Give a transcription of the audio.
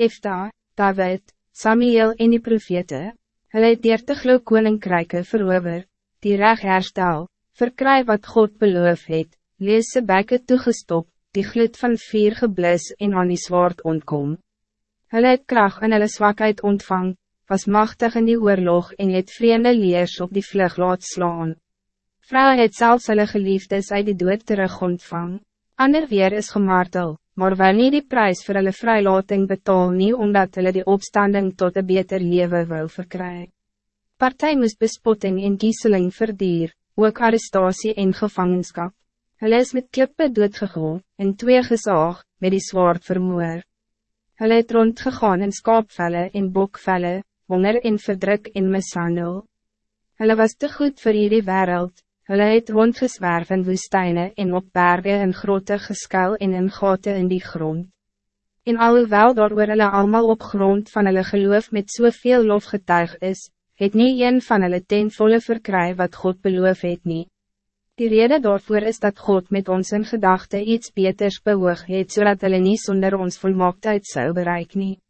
Efta, David, Samuel en die profete, hulle het dertig loo koninkryke verover, die reg herstel, verkry wat God beloof het, lees sy bekke toegestop, die gloed van vier geblis en aan die zwaard ontkom. Hulle het kracht in hulle zwakheid ontvang, was machtig in die oorlog en het vreemde leers op die vlug laat slaan. Vrouwen het zelfs hulle geliefdes uit die dood terug ontvang. Ander weer is gemartel, maar wel niet die prijs voor hulle vrijlating betaal nie omdat hulle die opstanding tot een beter leven wil verkrijgen. Partij moest bespotting en gieseling verdier, ook arrestatie en gevangenschap. Hulle is met klippe doodgegoon, en twee gezaag, met die zwaard vermoor. Hulle het rondgegaan in skaapvelle en bokvelle, honger en verdruk en mishandel. Hulle was te goed voor hierdie wereld, hulle het rondgeswerf in woestijnen en op bergen en grote geskuil en in gaten in die grond. En alhoewel daar oor hulle allemaal op grond van hulle geloof met soveel lof getuig is, het nie een van hulle ten volle verkry wat God beloof het nie. Die rede daarvoor is dat God met ons in gedachten iets beters bewoog het, zodat hulle nie sonder ons volmaaktheid zou bereik nie.